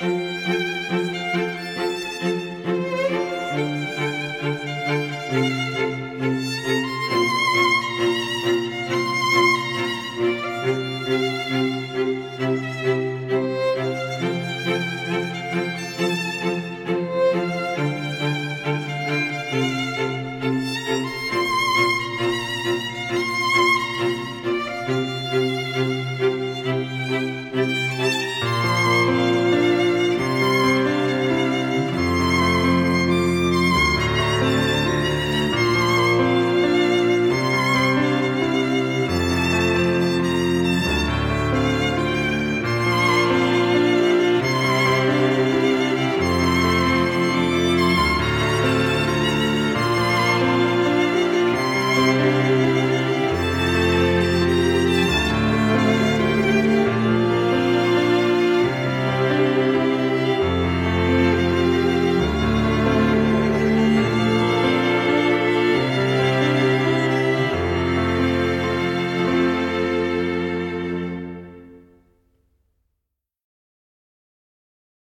Música